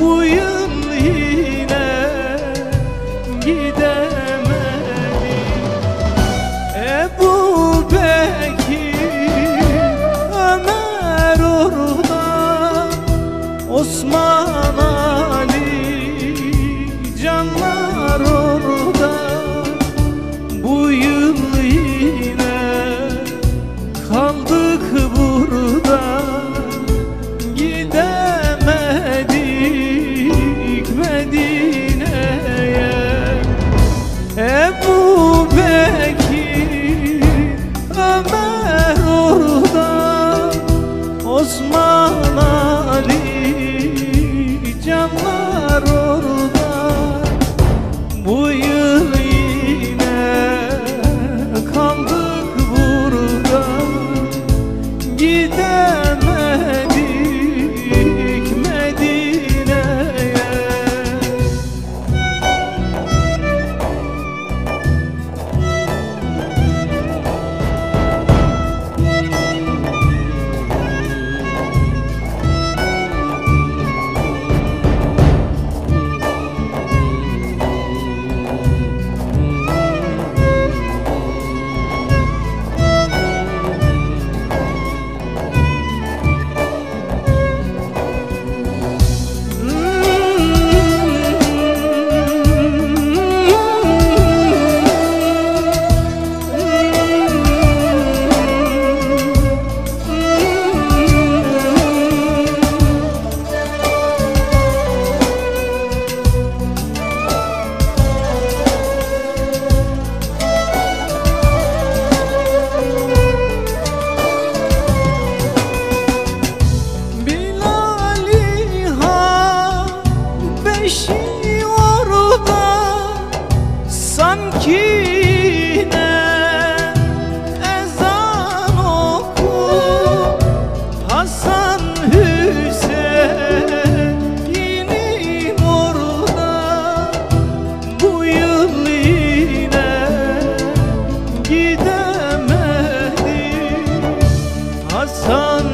bu yıl Osman'a Hüseyin'in orada bu yıl yine gidemedim Hasan